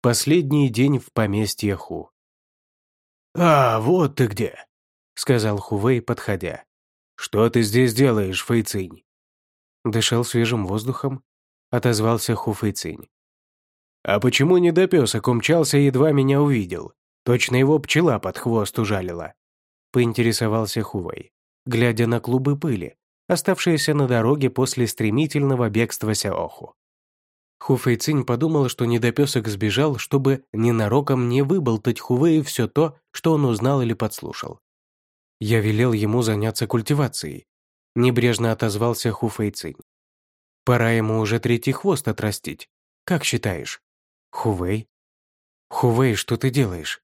Последний день в поместье Ху. «А, вот ты где!» — сказал Хувей, подходя. «Что ты здесь делаешь, Фэйцинь?» Дышал свежим воздухом, отозвался Ху Фэйцинь. «А почему недопесок умчался, едва меня увидел? Точно его пчела под хвост ужалила», — поинтересовался Хувей, глядя на клубы пыли, оставшиеся на дороге после стремительного бегства Сяоху. Хуфэйцинь подумал, что недопесок сбежал, чтобы ненароком не выболтать Хувею все то, что он узнал или подслушал. Я велел ему заняться культивацией. Небрежно отозвался Хуфэйцинь. Пора ему уже третий хвост отрастить. Как считаешь? Хувей? Хувей, что ты делаешь?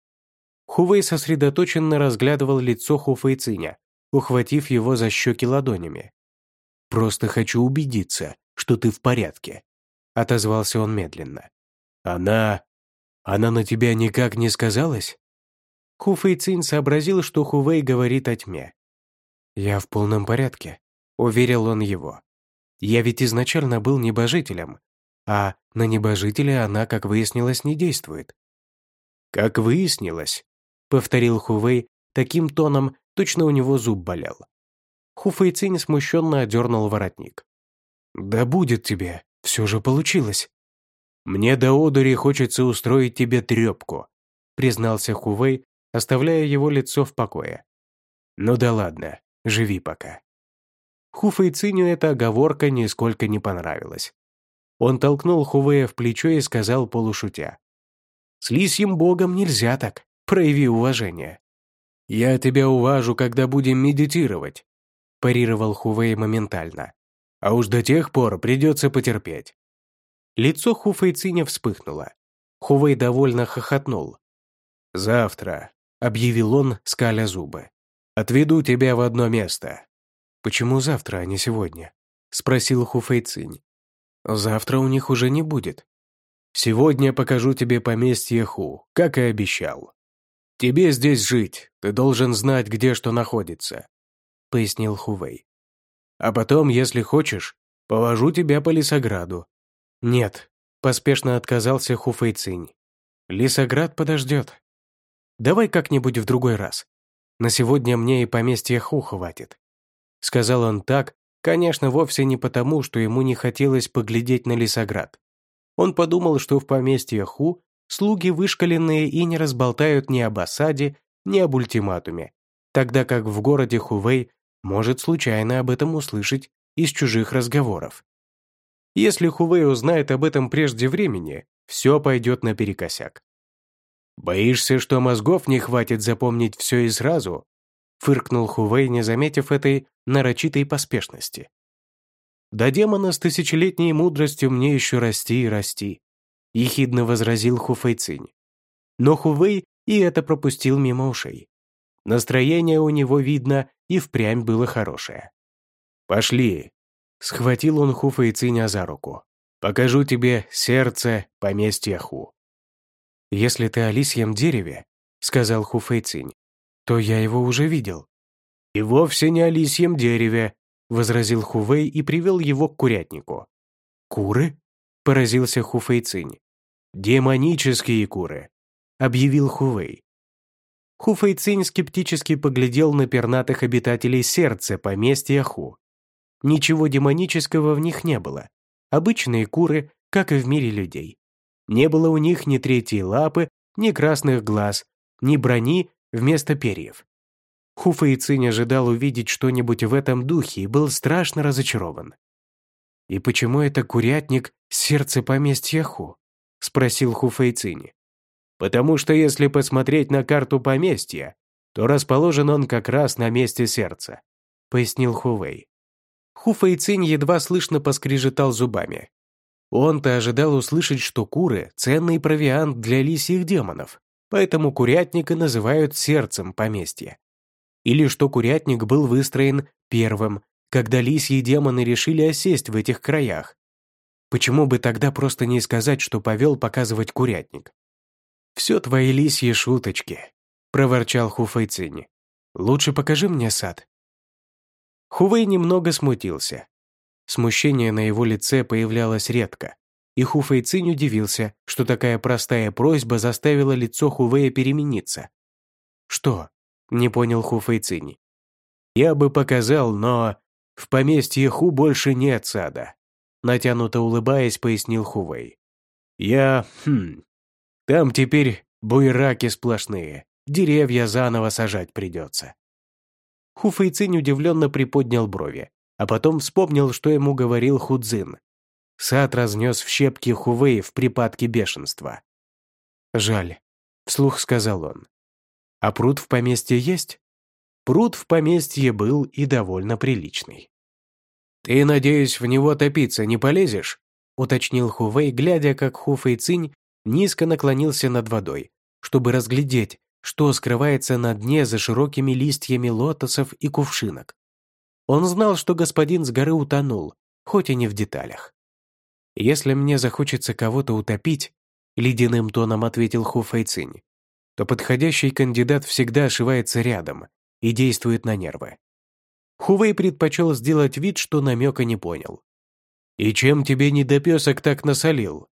Хувей сосредоточенно разглядывал лицо Хуфэйциня, ухватив его за щеки ладонями. «Просто хочу убедиться, что ты в порядке», — отозвался он медленно. «Она... она на тебя никак не сказалась?» Хуфэй Цин сообразил, что Хувей говорит о тьме. «Я в полном порядке», — уверил он его. «Я ведь изначально был небожителем, а на небожителя она, как выяснилось, не действует». «Как выяснилось», — повторил Хувей таким тоном, точно у него зуб болел. Хуфэй Цинь смущенно одернул воротник. «Да будет тебе все же получилось. Мне до одури хочется устроить тебе трепку», признался Хувей, оставляя его лицо в покое. «Ну да ладно, живи пока». Хуфэй Циню эта оговорка нисколько не понравилась. Он толкнул Хувея в плечо и сказал полушутя. «С лисьим богом нельзя так, прояви уважение». «Я тебя уважу, когда будем медитировать», парировал Хувей моментально а уж до тех пор придется потерпеть». Лицо Хуфэйциня вспыхнуло. Хувей довольно хохотнул. «Завтра», — объявил он, скаля зубы, — «отведу тебя в одно место». «Почему завтра, а не сегодня?» — спросил Хуфэйцинь. «Завтра у них уже не будет. Сегодня покажу тебе поместье Ху, как и обещал. Тебе здесь жить, ты должен знать, где что находится», — пояснил Хувей. А потом, если хочешь, положу тебя по лесограду». «Нет», — поспешно отказался Хуфэйцинь. «Лесоград подождет. Давай как-нибудь в другой раз. На сегодня мне и поместья Ху хватит». Сказал он так, конечно, вовсе не потому, что ему не хотелось поглядеть на лесоград. Он подумал, что в поместье Ху слуги вышкаленные и не разболтают ни об осаде, ни об ультиматуме, тогда как в городе Хувей может случайно об этом услышать из чужих разговоров. Если Хувей узнает об этом прежде времени, все пойдет наперекосяк. «Боишься, что мозгов не хватит запомнить все и сразу?» фыркнул Хувей, не заметив этой нарочитой поспешности. «До демона с тысячелетней мудростью мне еще расти и расти», ехидно возразил Хуфейцинь. Но Хувей и это пропустил мимо ушей. Настроение у него, видно, и впрямь было хорошее. «Пошли!» — схватил он Хуфа и Циня за руку. «Покажу тебе сердце поместья Ху». «Если ты о лисьем дереве», — сказал Хуфэй Цинь, «то я его уже видел». «И вовсе не о лисьем дереве», — возразил Хувей и привел его к курятнику. «Куры?» — поразился Хуфэй Цинь. «Демонические куры», — объявил Хувей. Ху Фэйцинь скептически поглядел на пернатых обитателей сердца поместья Ху. Ничего демонического в них не было. Обычные куры, как и в мире людей. Не было у них ни третьей лапы, ни красных глаз, ни брони вместо перьев. Ху Фэйцинь ожидал увидеть что-нибудь в этом духе и был страшно разочарован. «И почему это курятник сердце поместья Ху?» — спросил Ху Фэйцинь потому что если посмотреть на карту поместья, то расположен он как раз на месте сердца», — пояснил Хувей. Ху Фэйцинь едва слышно поскрежетал зубами. Он-то ожидал услышать, что куры — ценный провиант для лисьих демонов, поэтому курятника называют сердцем поместья. Или что курятник был выстроен первым, когда лисьи демоны решили осесть в этих краях. Почему бы тогда просто не сказать, что повел показывать курятник? «Все твои лисьи шуточки», — проворчал Хуфэйцинь. «Лучше покажи мне сад». Хувей немного смутился. Смущение на его лице появлялось редко. и Ху Фэйцинь удивился, что такая простая просьба заставила лицо Хувея перемениться. «Что?» — не понял Ху Фэйцинь. «Я бы показал, но в поместье Ху больше нет сада», натянуто улыбаясь, пояснил Хувей. «Я... хм... Там теперь буйраки сплошные, деревья заново сажать придется». Ху Фэйцинь удивленно приподнял брови, а потом вспомнил, что ему говорил Худзин. Сад разнес в щепки Хувей в припадке бешенства. «Жаль», — вслух сказал он. «А пруд в поместье есть?» Пруд в поместье был и довольно приличный. «Ты, надеюсь, в него топиться не полезешь?» — уточнил Хувей, глядя, как Ху Фэйцинь низко наклонился над водой, чтобы разглядеть, что скрывается на дне за широкими листьями лотосов и кувшинок. Он знал, что господин с горы утонул, хоть и не в деталях. «Если мне захочется кого-то утопить», — ледяным тоном ответил Ху Фэйцинь, то подходящий кандидат всегда ошивается рядом и действует на нервы. Хувей предпочел сделать вид, что намека не понял. «И чем тебе недопесок так насолил?»